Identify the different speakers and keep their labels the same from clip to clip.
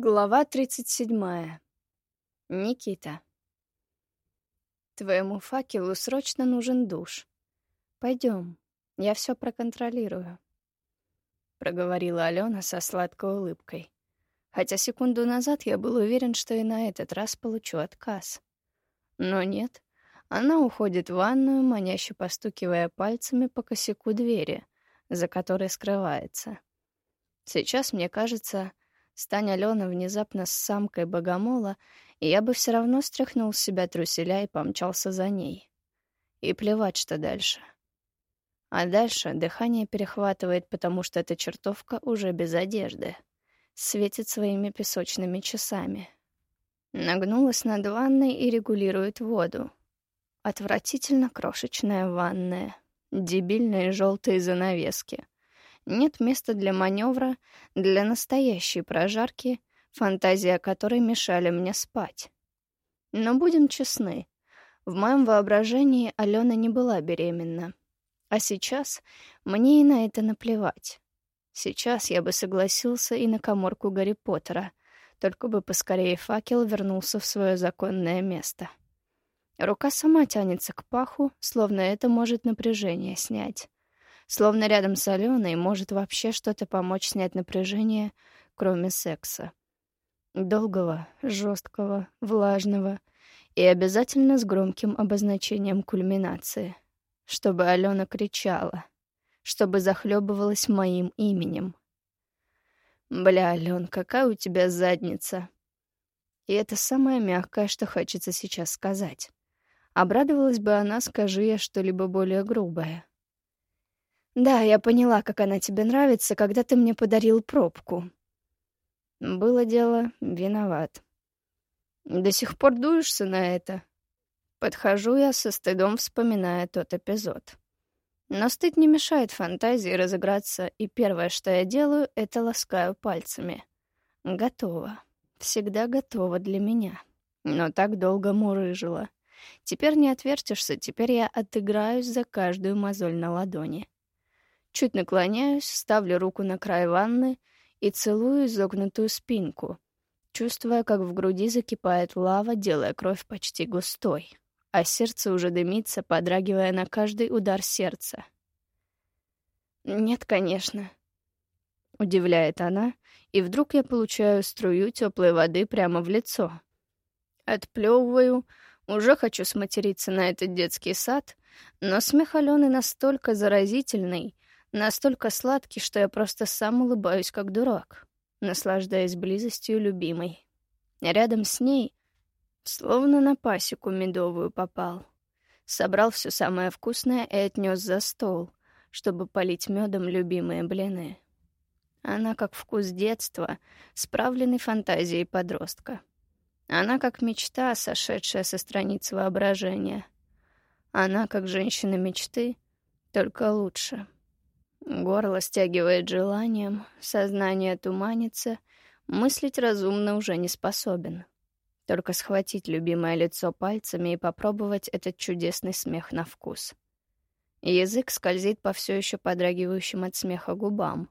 Speaker 1: Глава 37. Никита. Твоему факелу срочно нужен душ. Пойдем, я все проконтролирую. Проговорила Алена со сладкой улыбкой. Хотя секунду назад я был уверен, что и на этот раз получу отказ. Но нет, она уходит в ванную, маняще постукивая пальцами по косяку двери, за которой скрывается. Сейчас, мне кажется, Стань Алена внезапно с самкой богомола, и я бы все равно стряхнул с себя труселя и помчался за ней. И плевать, что дальше. А дальше дыхание перехватывает, потому что эта чертовка уже без одежды. Светит своими песочными часами. Нагнулась над ванной и регулирует воду. Отвратительно крошечная ванная. Дебильные желтые занавески — нет места для маневра, для настоящей прожарки, фантазия которой мешали мне спать. Но будем честны, в моем воображении Алена не была беременна. А сейчас мне и на это наплевать. Сейчас я бы согласился и на коморку Гарри Поттера, только бы поскорее факел вернулся в свое законное место. Рука сама тянется к паху, словно это может напряжение снять. Словно рядом с Аленой может вообще что-то помочь снять напряжение, кроме секса. Долгого, жесткого, влажного и обязательно с громким обозначением кульминации. Чтобы Алена кричала, чтобы захлебывалась моим именем. «Бля, Ален, какая у тебя задница!» И это самое мягкое, что хочется сейчас сказать. Обрадовалась бы она, скажи я что-либо более грубое. Да, я поняла, как она тебе нравится, когда ты мне подарил пробку. Было дело, виноват. До сих пор дуешься на это? Подхожу я со стыдом, вспоминая тот эпизод. Но стыд не мешает фантазии разыграться, и первое, что я делаю, это ласкаю пальцами. Готово. Всегда готово для меня. Но так долго мурыжила. Теперь не отвертишься, теперь я отыграюсь за каждую мозоль на ладони. Чуть наклоняюсь, ставлю руку на край ванны и целую изогнутую спинку, чувствуя, как в груди закипает лава, делая кровь почти густой, а сердце уже дымится, подрагивая на каждый удар сердца. «Нет, конечно», — удивляет она, и вдруг я получаю струю теплой воды прямо в лицо. Отплевываю, уже хочу сматериться на этот детский сад, но смех Алены настолько заразительный, Настолько сладкий, что я просто сам улыбаюсь, как дурак, наслаждаясь близостью любимой. Рядом с ней, словно на пасеку медовую попал. Собрал все самое вкусное и отнес за стол, чтобы полить медом любимые блины. Она как вкус детства, справленный фантазией подростка. Она как мечта, сошедшая со страниц воображения. Она как женщина мечты, только лучше. Горло стягивает желанием, сознание туманится, мыслить разумно уже не способен. Только схватить любимое лицо пальцами и попробовать этот чудесный смех на вкус. Язык скользит по все еще подрагивающим от смеха губам.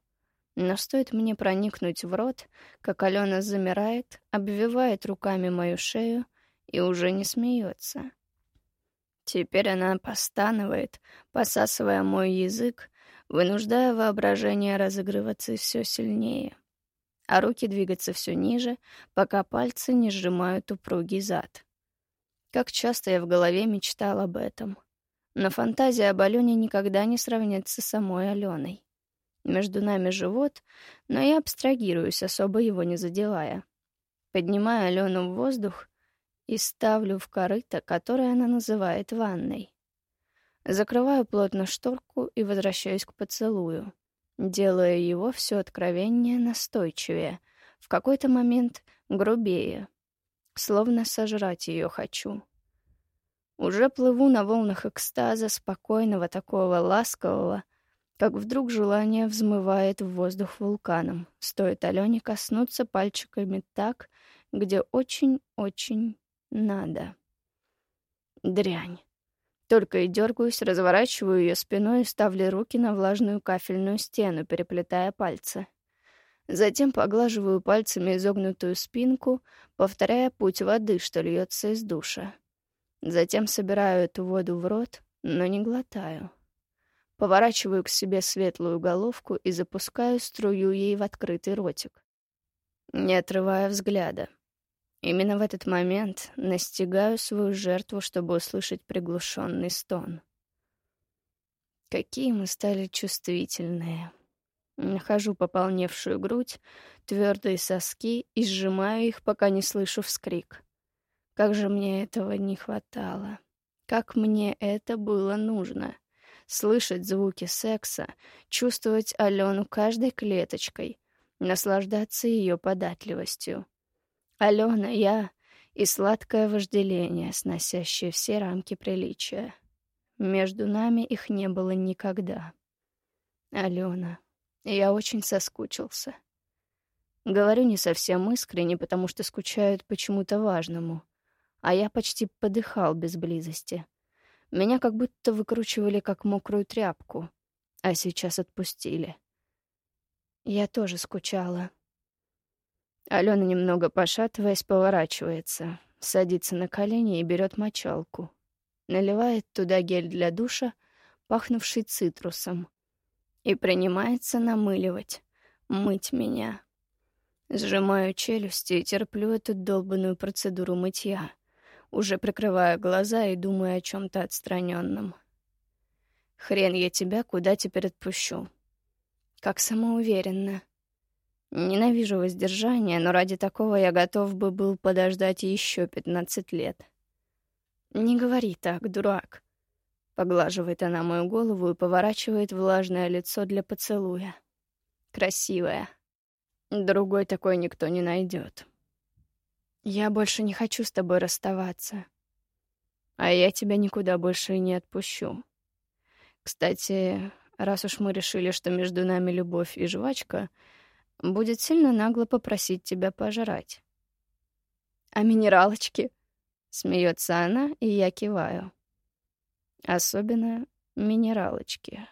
Speaker 1: Но стоит мне проникнуть в рот, как Алена замирает, обвивает руками мою шею и уже не смеется. Теперь она постанывает, посасывая мой язык, вынуждая воображение разыгрываться все сильнее, а руки двигаться все ниже, пока пальцы не сжимают упругий зад. Как часто я в голове мечтал об этом. Но фантазия об Алене никогда не сравнится с самой Аленой. Между нами живот, но я абстрагируюсь, особо его не задевая. Поднимаю Алену в воздух и ставлю в корыто, которое она называет ванной. Закрываю плотно шторку и возвращаюсь к поцелую, делая его все откровеннее, настойчивее, в какой-то момент грубее, словно сожрать ее хочу. Уже плыву на волнах экстаза, спокойного, такого ласкового, как вдруг желание взмывает в воздух вулканом. Стоит Алене коснуться пальчиками так, где очень-очень надо. Дрянь. Только и дергаюсь, разворачиваю ее спиной и ставлю руки на влажную кафельную стену, переплетая пальцы. Затем поглаживаю пальцами изогнутую спинку, повторяя путь воды, что льется из душа. Затем собираю эту воду в рот, но не глотаю. Поворачиваю к себе светлую головку и запускаю струю ей в открытый ротик, не отрывая взгляда. Именно в этот момент настигаю свою жертву, чтобы услышать приглушенный стон. Какие мы стали чувствительные. Нахожу пополневшую грудь, твердые соски и сжимаю их, пока не слышу вскрик. Как же мне этого не хватало. Как мне это было нужно. Слышать звуки секса, чувствовать Алену каждой клеточкой, наслаждаться ее податливостью. Алена, я и сладкое вожделение, сносящее все рамки приличия. Между нами их не было никогда. Алена, я очень соскучился. Говорю не совсем искренне, потому что скучают почему-то важному. А я почти подыхал без близости. Меня как будто выкручивали как мокрую тряпку, а сейчас отпустили. Я тоже скучала. Алена, немного пошатываясь, поворачивается, садится на колени и берет мочалку. Наливает туда гель для душа, пахнувший цитрусом, и принимается намыливать, мыть меня. Сжимаю челюсти и терплю эту долбанную процедуру мытья, уже прикрывая глаза и думая о чем то отстраненном. Хрен я тебя куда теперь отпущу. Как самоуверенно. Ненавижу воздержание, но ради такого я готов бы был подождать еще пятнадцать лет. Не говори так, дурак. Поглаживает она мою голову и поворачивает влажное лицо для поцелуя. Красивая. Другой такой никто не найдет. Я больше не хочу с тобой расставаться. А я тебя никуда больше и не отпущу. Кстати, раз уж мы решили, что между нами любовь и жвачка, будет сильно нагло попросить тебя пожрать. А минералочки? Смеется она, и я киваю. Особенно минералочки.